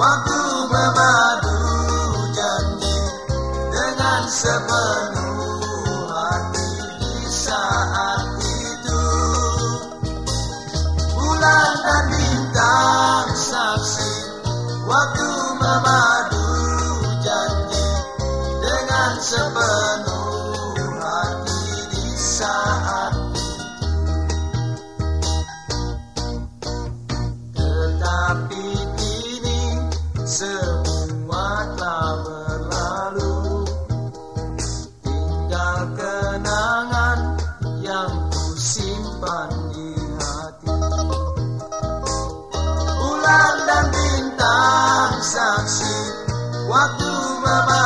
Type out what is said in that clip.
Waktu memadu janji dengan sepenuh Bulan dan bintang saksi Waktu bapak